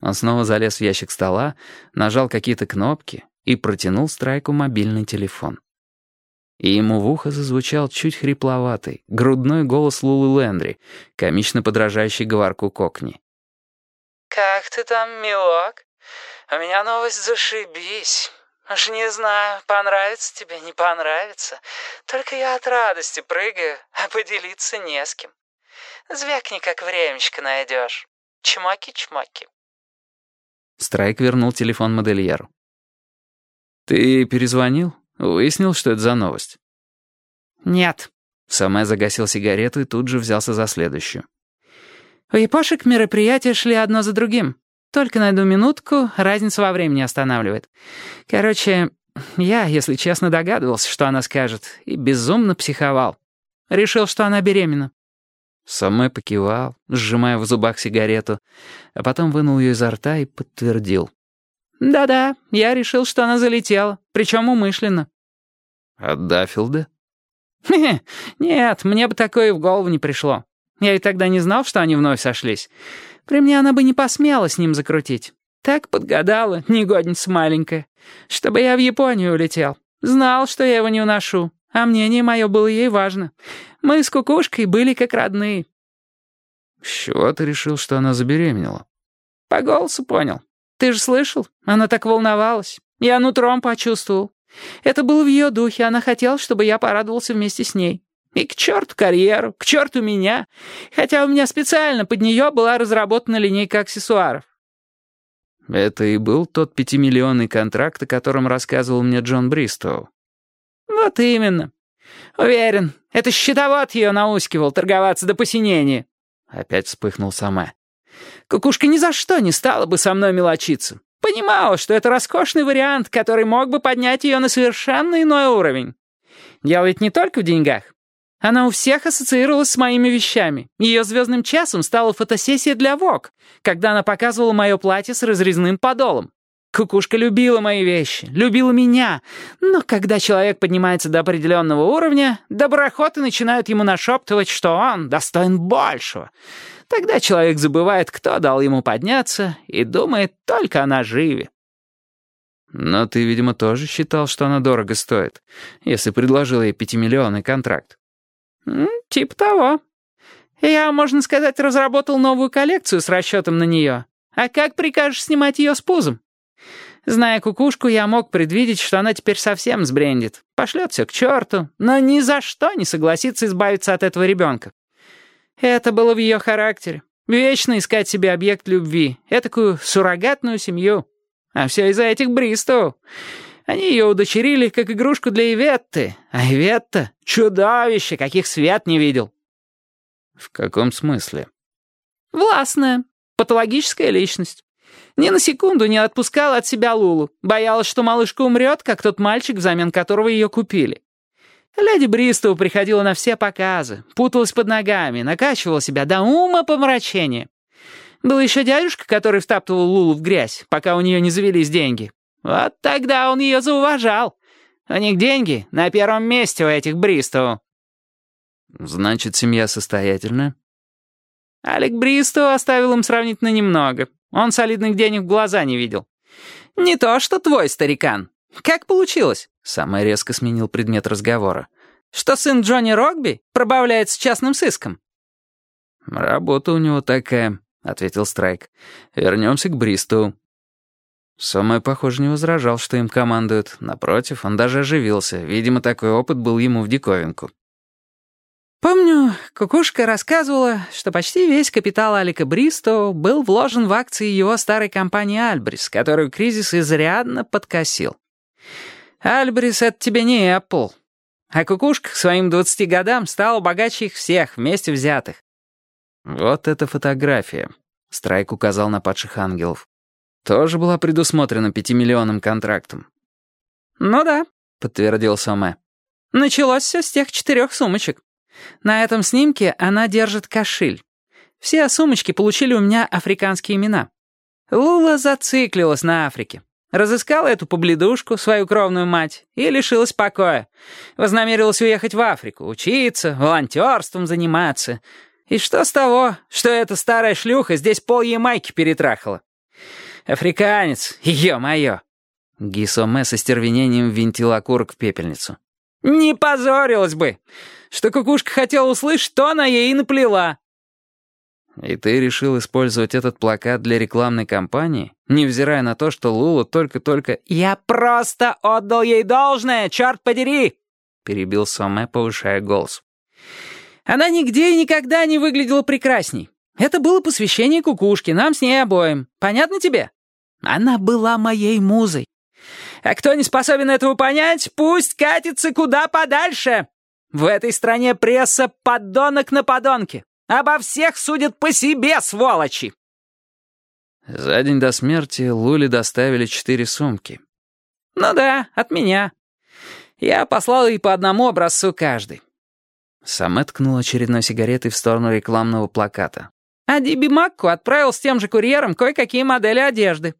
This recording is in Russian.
Он снова залез в ящик стола, нажал какие-то кнопки и протянул Страйку мобильный телефон. И ему в ухо зазвучал чуть хрипловатый, грудной голос Лулы Лендри, комично подражающий говорку Кокни. «Как ты там, милок? У меня новость зашибись. Уж не знаю, понравится тебе, не понравится. Только я от радости прыгаю, а поделиться не с кем. Звякни, как времечко найдешь. Чмоки-чмоки». Страйк вернул телефон модельеру. «Ты перезвонил? Выяснил, что это за новость?» «Нет». Самэ загасил сигарету и тут же взялся за следующую. У япошек мероприятия шли одно за другим. Только найду минутку, разница во времени останавливает. Короче, я, если честно, догадывался, что она скажет, и безумно психовал. Решил, что она беременна. Самэ покивал, сжимая в зубах сигарету, а потом вынул ее изо рта и подтвердил. «Да-да, я решил, что она залетела, причем умышленно». «От Даффилда?» «Нет, мне бы такое в голову не пришло. Я и тогда не знал, что они вновь сошлись. При мне она бы не посмела с ним закрутить. Так подгадала, негодница маленькая, чтобы я в Японию улетел. Знал, что я его не уношу, а мнение мое было ей важно. Мы с кукушкой были как родные». «С чего ты решил, что она забеременела?» «По голосу понял. Ты же слышал? Она так волновалась. Я нутром почувствовал. Это было в ее духе, она хотела, чтобы я порадовался вместе с ней. И к черту карьеру, к черту меня. Хотя у меня специально под нее была разработана линейка аксессуаров. Это и был тот пятимиллионный контракт, о котором рассказывал мне Джон Бристоу. Вот именно. Уверен, это счетовод ее наускивал торговаться до посинения. Опять вспыхнул сама. Кукушка ни за что не стала бы со мной мелочиться. Понимала, что это роскошный вариант, который мог бы поднять ее на совершенно иной уровень. Дело ведь не только в деньгах. Она у всех ассоциировалась с моими вещами. Ее звездным часом стала фотосессия для ВОК, когда она показывала мое платье с разрезным подолом. Кукушка любила мои вещи, любила меня. Но когда человек поднимается до определенного уровня, доброхоты начинают ему нашептывать, что он достоин большего. Тогда человек забывает, кто дал ему подняться, и думает только о наживе. Но ты, видимо, тоже считал, что она дорого стоит, если предложил ей пятимиллионный контракт. «Типа того. Я, можно сказать, разработал новую коллекцию с расчетом на нее. А как прикажешь снимать ее с пузом? Зная кукушку, я мог предвидеть, что она теперь совсем сбрендит. Пошлет все к черту, но ни за что не согласится избавиться от этого ребенка. Это было в ее характере. Вечно искать себе объект любви, этакую суррогатную семью. А все из-за этих Бристоу. Они ее удочерили как игрушку для Иветты, а Иветта — чудовище, каких свет не видел». «В каком смысле?» «Властная, патологическая личность. Ни на секунду не отпускала от себя Лулу. Боялась, что малышка умрет, как тот мальчик, взамен которого ее купили. Леди Бристоу приходила на все показы, путалась под ногами, накачивала себя до ума помрачения. Был еще дядюшка, который втаптывал Лулу в грязь, пока у нее не завелись деньги. Вот тогда он ее зауважал. У них деньги на первом месте у этих Бристоу. Значит, семья состоятельная? Алек Бристоу оставил им сравнительно немного. Он солидных денег в глаза не видел. Не то, что твой старикан. Как получилось? Самый резко сменил предмет разговора. Что сын Джонни Рогби пробавляется частным сыском? «Работа у него такая», — ответил Страйк. «Вернемся к Бристоу. Сомай, похоже, не возражал, что им командуют. Напротив, он даже оживился. Видимо, такой опыт был ему в диковинку. «Помню, Кукушка рассказывала, что почти весь капитал Алика Бристо был вложен в акции его старой компании «Альбрис», которую кризис изрядно подкосил. «Альбрис — это тебе не Apple». А Кукушка к своим 20 годам стала богаче их всех, вместе взятых. «Вот эта фотография», — Страйк указал на падших ангелов тоже была предусмотрена пятимиллионным контрактом. «Ну да», — подтвердил Соме. «Началось все с тех четырех сумочек. На этом снимке она держит кошель. Все сумочки получили у меня африканские имена. Лула зациклилась на Африке. Разыскала эту побледушку, свою кровную мать, и лишилась покоя. Вознамерилась уехать в Африку, учиться, волонтерством заниматься. И что с того, что эта старая шлюха здесь пол Ямайки перетрахала? Африканец, ё-моё!» Гисоме со стервенением винтил окурок в пепельницу. «Не позорилась бы! Что кукушка хотела услышать, то она ей и наплела!» «И ты решил использовать этот плакат для рекламной кампании, невзирая на то, что Лула только-только...» «Я просто отдал ей должное, черт подери!» перебил Соме, повышая голос. «Она нигде и никогда не выглядела прекрасней. Это было посвящение кукушке, нам с ней обоим. Понятно тебе? Она была моей музой. А кто не способен этого понять, пусть катится куда подальше. В этой стране пресса подонок на подонке. Обо всех судят по себе, сволочи!» За день до смерти Луле доставили четыре сумки. «Ну да, от меня. Я послал ей по одному образцу каждый». Самет ткнул очередной сигаретой в сторону рекламного плаката. А Диби Макку отправил с тем же курьером кое-какие модели одежды.